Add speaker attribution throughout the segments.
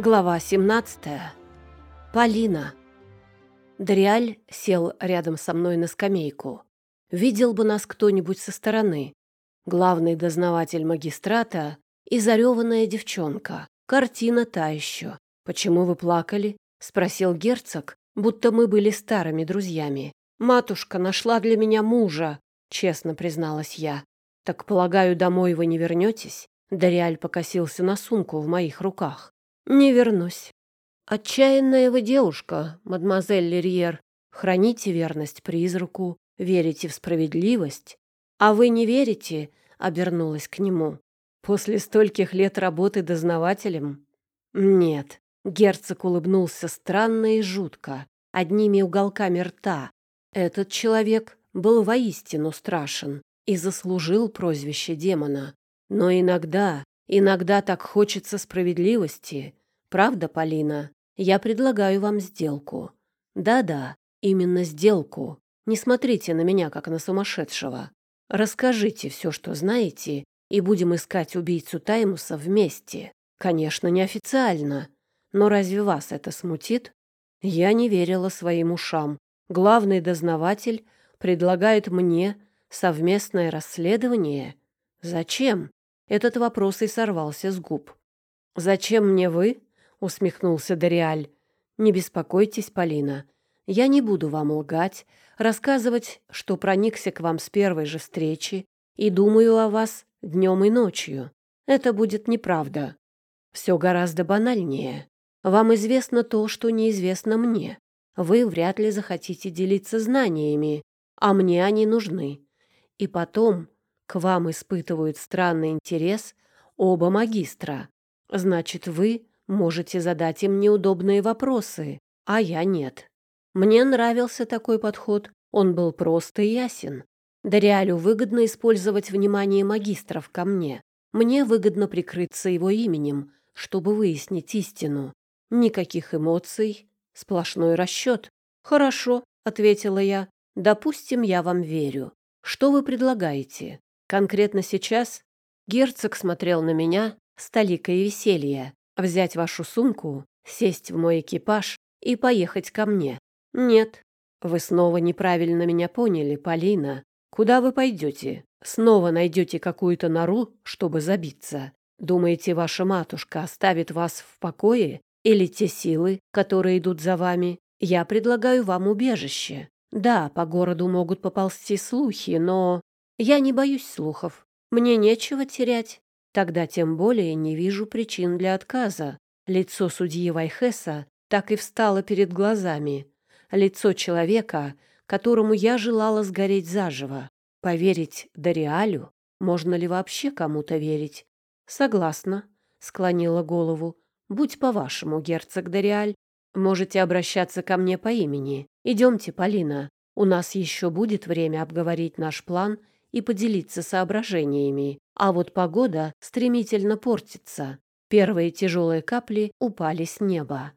Speaker 1: Глава 17. Полина. Дриаль сел рядом со мной на скамейку. Видел бы нас кто-нибудь со стороны. Главный дознаватель магистрата и зареванная девчонка. Картина та еще. «Почему вы плакали?» — спросил герцог, будто мы были старыми друзьями. «Матушка нашла для меня мужа», — честно призналась я. «Так, полагаю, домой вы не вернетесь?» Дориаль покосился на сумку в моих руках. «Не вернусь». «Отчаянная вы девушка, мадемуазель Лерьер. Храните верность призраку, верите в справедливость. А вы не верите?» — обернулась к нему. «После стольких лет работы дознавателем?» «Нет». Герцог улыбнулся странно и жутко, одними уголками рта. Этот человек был воистину страшен и заслужил прозвище демона. Но иногда, иногда так хочется справедливости, Правда, Полина? Я предлагаю вам сделку. Да-да, именно сделку. Не смотрите на меня, как на сумасшедшего. Расскажите все, что знаете, и будем искать убийцу Таймуса вместе. Конечно, неофициально. Но разве вас это смутит? Я не верила своим ушам. Главный дознаватель предлагает мне совместное расследование. Зачем? Этот вопрос и сорвался с губ. Зачем мне вы? — усмехнулся Дориаль. «Не беспокойтесь, Полина. Я не буду вам лгать, рассказывать, что проникся к вам с первой же встречи и думаю о вас днем и ночью. Это будет неправда. Все гораздо банальнее. Вам известно то, что неизвестно мне. Вы вряд ли захотите делиться знаниями, а мне они нужны. И потом к вам испытывают странный интерес оба магистра. Значит, вы Можете задать им неудобные вопросы, а я нет. Мне нравился такой подход, он был прост и ясен. Дориалю выгодно использовать внимание магистров ко мне. Мне выгодно прикрыться его именем, чтобы выяснить истину. Никаких эмоций, сплошной расчет. «Хорошо», — ответила я. «Допустим, я вам верю. Что вы предлагаете? Конкретно сейчас?» Герцог смотрел на меня с толикой веселья. Взять вашу сумку, сесть в мой экипаж и поехать ко мне. Нет, вы снова неправильно меня поняли, Полина. Куда вы пойдете? Снова найдете какую-то нору, чтобы забиться? Думаете, ваша матушка оставит вас в покое? Или те силы, которые идут за вами? Я предлагаю вам убежище. Да, по городу могут поползти слухи, но... Я не боюсь слухов. Мне нечего терять. Тогда тем более не вижу причин для отказа. Лицо судьи Вайхеса так и встало перед глазами. Лицо человека, которому я желала сгореть заживо. Поверить Дориалю? Можно ли вообще кому-то верить? Согласна, склонила голову. Будь по-вашему, герцог Дориаль. Можете обращаться ко мне по имени. Идемте, Полина. У нас еще будет время обговорить наш план и поделиться соображениями. А вот погода стремительно портится. Первые тяжелые капли упали с неба.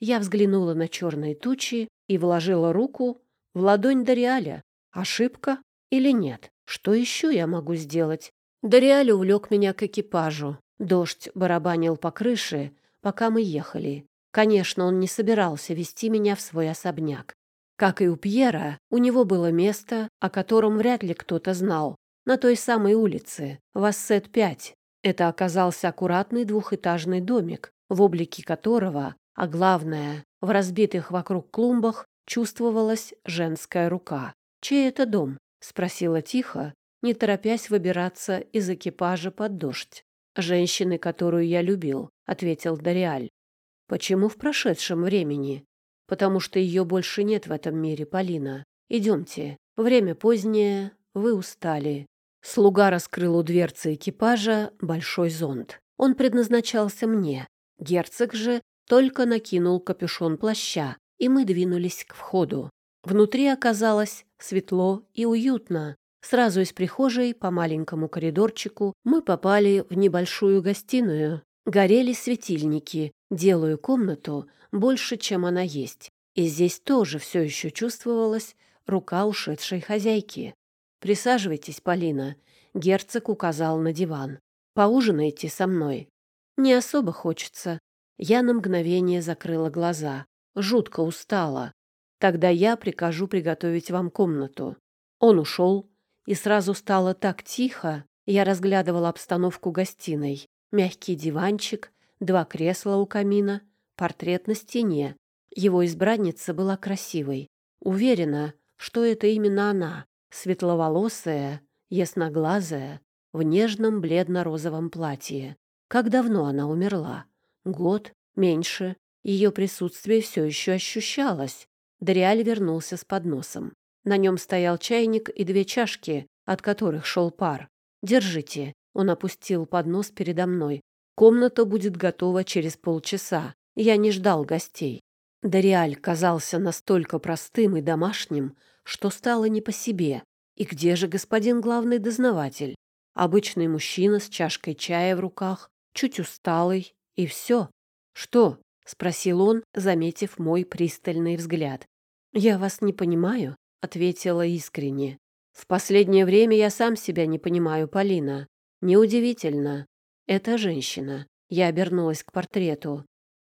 Speaker 1: Я взглянула на черные тучи и вложила руку в ладонь Дориаля. Ошибка или нет? Что еще я могу сделать? Дориаль увлек меня к экипажу. Дождь барабанил по крыше, пока мы ехали. Конечно, он не собирался вести меня в свой особняк. Как и у Пьера, у него было место, о котором вряд ли кто-то знал на той самой улице, Вассет-5. Это оказался аккуратный двухэтажный домик, в облике которого, а главное, в разбитых вокруг клумбах, чувствовалась женская рука. «Чей это дом?» — спросила тихо, не торопясь выбираться из экипажа под дождь. «Женщины, которую я любил», — ответил Дориаль. «Почему в прошедшем времени?» «Потому что ее больше нет в этом мире, Полина. Идемте. Время позднее, вы устали. Слуга раскрыл у дверцы экипажа большой зонт. Он предназначался мне. Герцог же только накинул капюшон плаща, и мы двинулись к входу. Внутри оказалось светло и уютно. Сразу из прихожей по маленькому коридорчику мы попали в небольшую гостиную. Горели светильники, делая комнату больше, чем она есть. И здесь тоже все еще чувствовалась рука ушедшей хозяйки. «Присаживайтесь, Полина», — герцог указал на диван. «Поужинайте со мной». «Не особо хочется». Я на мгновение закрыла глаза. Жутко устала. Тогда я прикажу приготовить вам комнату. Он ушел, и сразу стало так тихо. Я разглядывала обстановку гостиной. Мягкий диванчик, два кресла у камина, портрет на стене. Его избранница была красивой. Уверена, что это именно она, светловолосая, ясноглазая, в нежном бледно-розовом платье. Как давно она умерла? Год? Меньше? Ее присутствие все еще ощущалось. Дориаль вернулся с подносом. На нем стоял чайник и две чашки, от которых шел пар. «Держите». Он опустил поднос передо мной. «Комната будет готова через полчаса. Я не ждал гостей». Дориаль казался настолько простым и домашним, что стало не по себе. И где же господин главный дознаватель? Обычный мужчина с чашкой чая в руках, чуть усталый, и все. «Что?» — спросил он, заметив мой пристальный взгляд. «Я вас не понимаю», — ответила искренне. «В последнее время я сам себя не понимаю, Полина. Неудивительно. Это женщина». Я обернулась к портрету.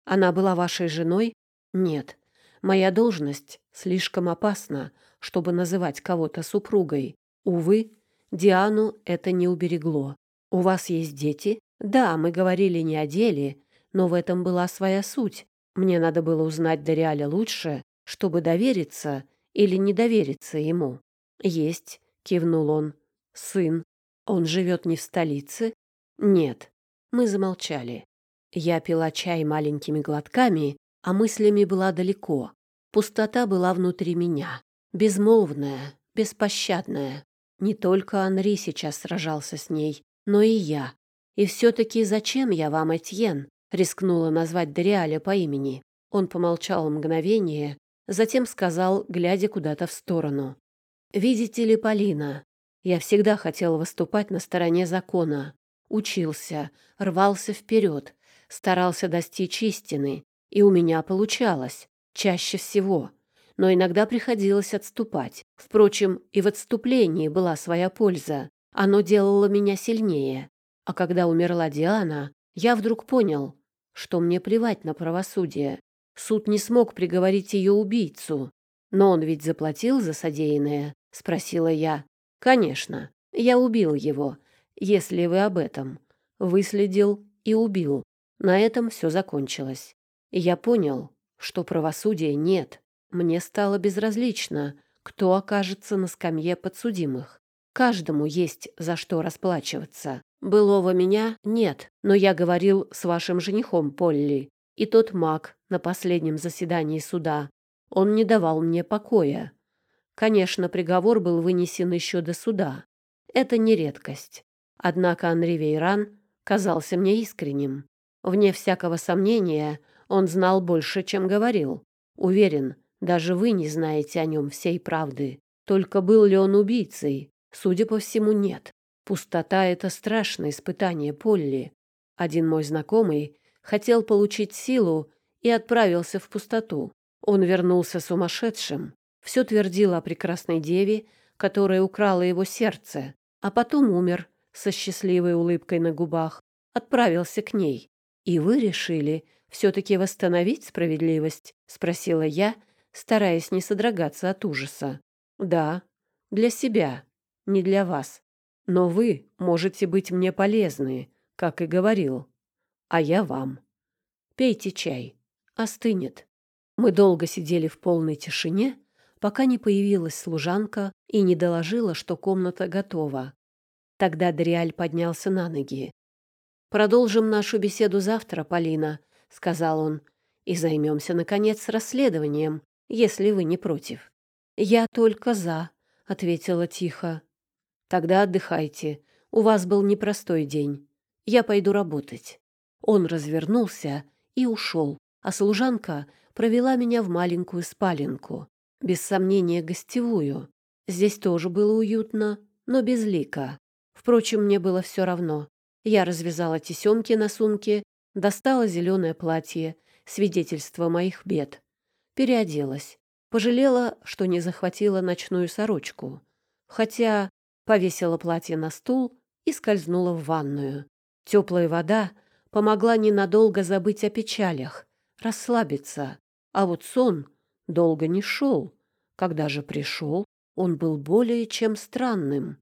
Speaker 1: «Она была вашей женой?» «Нет. Моя должность слишком опасна, чтобы называть кого-то супругой. Увы, Диану это не уберегло. У вас есть дети? Да, мы говорили не о деле, но в этом была своя суть. Мне надо было узнать Дориаля лучше, чтобы довериться или не довериться ему. «Есть», — кивнул он. «Сын. Он живет не в столице?» «Нет». Мы замолчали. Я пила чай маленькими глотками, а мыслями была далеко. Пустота была внутри меня. Безмолвная, беспощадная. Не только Анри сейчас сражался с ней, но и я. И все-таки зачем я вам, Этьен? Рискнула назвать Дориаля по имени. Он помолчал мгновение, Затем сказал, глядя куда-то в сторону. «Видите ли, Полина, я всегда хотел выступать на стороне закона. Учился, рвался вперед, старался достичь истины, и у меня получалось, чаще всего. Но иногда приходилось отступать. Впрочем, и в отступлении была своя польза. Оно делало меня сильнее. А когда умерла Диана, я вдруг понял, что мне плевать на правосудие. Суд не смог приговорить ее убийцу. Но он ведь заплатил за содеянное, спросила я. Конечно, я убил его, если вы об этом. Выследил и убил. На этом все закончилось. Я понял, что правосудия нет. Мне стало безразлично, кто окажется на скамье подсудимых. Каждому есть за что расплачиваться. Былого меня нет, но я говорил с вашим женихом Полли, и тот маг на последнем заседании суда. Он не давал мне покоя. Конечно, приговор был вынесен еще до суда. Это не редкость. Однако Анри Вейран казался мне искренним. Вне всякого сомнения, он знал больше, чем говорил. Уверен, даже вы не знаете о нем всей правды. Только был ли он убийцей? Судя по всему, нет. Пустота — это страшное испытание Полли. Один мой знакомый хотел получить силу и отправился в пустоту. Он вернулся сумасшедшим, все твердил о прекрасной деве, которая украла его сердце, а потом умер со счастливой улыбкой на губах, отправился к ней. «И вы решили все-таки восстановить справедливость?» — спросила я, стараясь не содрогаться от ужаса. «Да, для себя, не для вас. Но вы можете быть мне полезны, как и говорил а я вам. Пейте чай, остынет. Мы долго сидели в полной тишине, пока не появилась служанка и не доложила, что комната готова. Тогда Дриаль поднялся на ноги. «Продолжим нашу беседу завтра, Полина», — сказал он, «и займемся, наконец, расследованием, если вы не против». «Я только за», — ответила тихо. «Тогда отдыхайте. У вас был непростой день. Я пойду работать». Он развернулся и ушел, а служанка провела меня в маленькую спаленку, без сомнения гостевую. Здесь тоже было уютно, но безлико. Впрочем, мне было все равно. Я развязала тесемки на сумке, достала зеленое платье, свидетельство моих бед. Переоделась. Пожалела, что не захватила ночную сорочку. Хотя повесила платье на стул и скользнула в ванную. Теплая вода помогла ненадолго забыть о печалях, расслабиться. А вот сон долго не шел. Когда же пришел, он был более чем странным.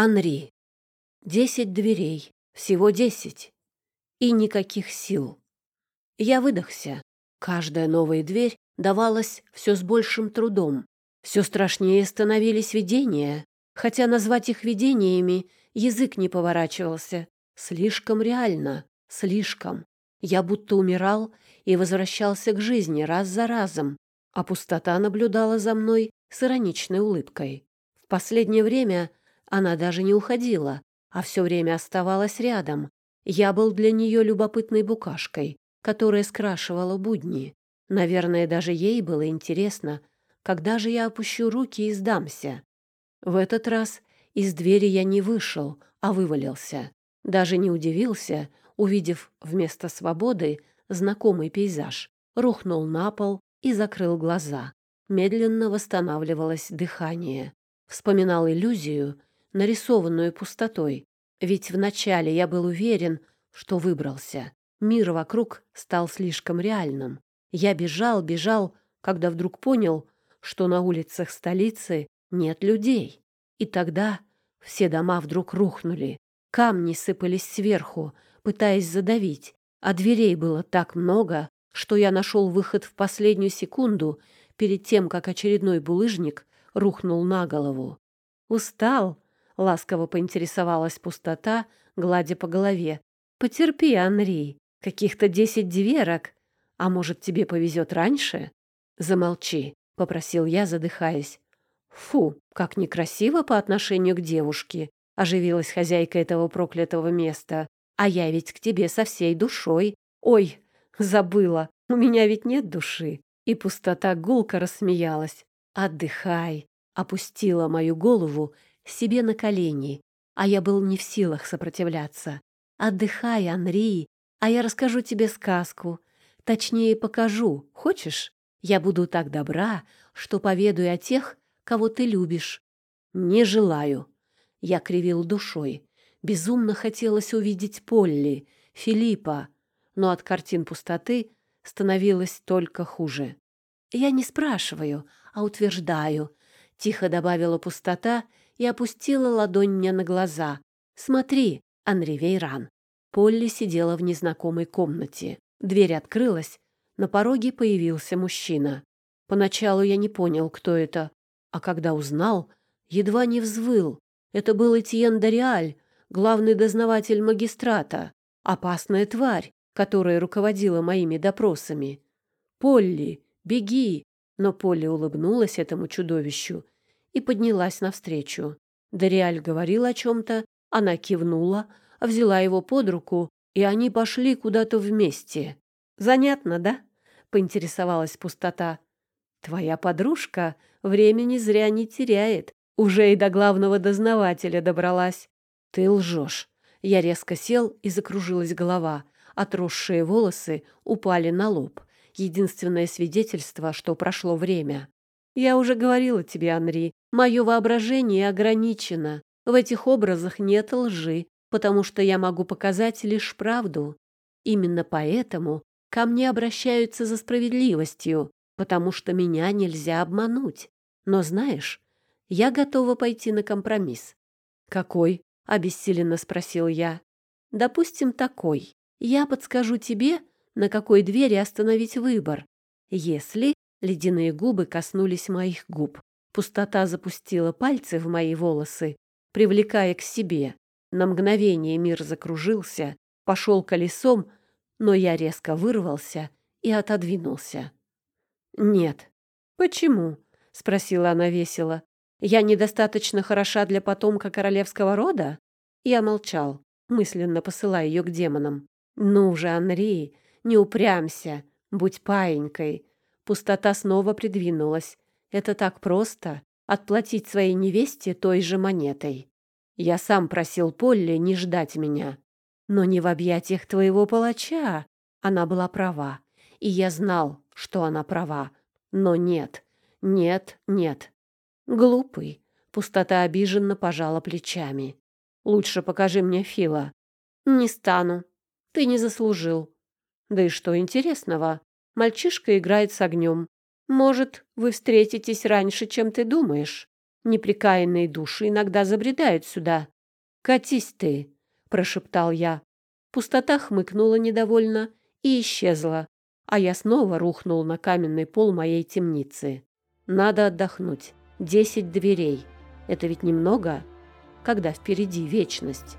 Speaker 1: Анри. Десять дверей. Всего десять. И никаких сил. Я выдохся. Каждая новая дверь давалась все с большим трудом. Все страшнее становились видения, хотя назвать их видениями язык не поворачивался. Слишком реально, слишком. Я будто умирал и возвращался к жизни раз за разом, а пустота наблюдала за мной с ироничной улыбкой. В последнее время она даже не уходила, а все время оставалась рядом. Я был для нее любопытной букашкой, которая скрашивала будни. Наверное, даже ей было интересно, когда же я опущу руки и сдамся. В этот раз из двери я не вышел, а вывалился. Даже не удивился, увидев вместо свободы знакомый пейзаж. Рухнул на пол и закрыл глаза. Медленно восстанавливалось дыхание. Вспоминал иллюзию, нарисованную пустотой. Ведь вначале я был уверен, что выбрался. Мир вокруг стал слишком реальным. Я бежал, бежал, когда вдруг понял, что на улицах столицы нет людей. И тогда все дома вдруг рухнули. Камни сыпались сверху, пытаясь задавить, а дверей было так много, что я нашел выход в последнюю секунду перед тем, как очередной булыжник рухнул на голову. «Устал?» — ласково поинтересовалась пустота, гладя по голове. «Потерпи, Анри, каких-то десять дверок. А может, тебе повезет раньше?» «Замолчи», — попросил я, задыхаясь. «Фу, как некрасиво по отношению к девушке», — оживилась хозяйка этого проклятого места. «А я ведь к тебе со всей душой. Ой, забыла, у меня ведь нет души». И пустота гулко рассмеялась. «Отдыхай», — опустила мою голову себе на колени, а я был не в силах сопротивляться. «Отдыхай, Анри, а я расскажу тебе сказку. Точнее, покажу. Хочешь? Я буду так добра, что поведаю о тех, кого ты любишь. Не желаю. Я кривил душой. Безумно хотелось увидеть Полли, Филиппа, но от картин пустоты становилось только хуже. Я не спрашиваю, а утверждаю, тихо добавила пустота и опустила ладонь мне на глаза. Смотри, Анри Вейран. Полли сидела в незнакомой комнате. Дверь открылась, на пороге появился мужчина. Поначалу я не понял, кто это, а когда узнал, едва не взвыл. Это был Этьен Дориаль, главный дознаватель магистрата, опасная тварь, которая руководила моими допросами. «Полли, беги!» Но Полли улыбнулась этому чудовищу и поднялась навстречу. Дориаль говорил о чем-то, она кивнула, взяла его под руку, и они пошли куда-то вместе. «Занятно, да?» — поинтересовалась пустота. «Твоя подружка времени зря не теряет. Уже и до главного дознавателя добралась. Ты лжешь». Я резко сел и закружилась голова. Отросшие волосы упали на лоб. Единственное свидетельство, что прошло время. Я уже говорила тебе, Анри, мое воображение ограничено. В этих образах нет лжи, потому что я могу показать лишь правду. Именно поэтому ко мне обращаются за справедливостью, потому что меня нельзя обмануть. Но знаешь, я готова пойти на компромисс. Какой? обессиленно спросил я. Допустим, такой. Я подскажу тебе, на какой двери остановить выбор. Если ледяные губы коснулись моих губ, пустота запустила пальцы в мои волосы, привлекая к себе. На мгновение мир закружился, пошел колесом, но я резко вырвался и отодвинулся. «Нет». «Почему?» — спросила она весело. «Я недостаточно хороша для потомка королевского рода?» Я молчал, мысленно посылая ее к демонам. «Ну же, Анри, не упрямься, будь паинькой». Пустота снова придвинулась. «Это так просто — отплатить своей невесте той же монетой». Я сам просил Полли не ждать меня. Но не в объятиях твоего палача. Она была права. И я знал, что она права. Но нет, нет, нет. Глупый. Пустота обиженно пожала плечами. Лучше покажи мне Фила. Не стану. Ты не заслужил. Да и что интересного? Мальчишка играет с огнем. Может, вы встретитесь раньше, чем ты думаешь. Неприкаянные души иногда забредают сюда. «Катись ты!» — прошептал я. Пустота хмыкнула недовольно и исчезла, а я снова рухнул на каменный пол моей темницы. Надо отдохнуть. Десять дверей. Это ведь немного, когда впереди вечность.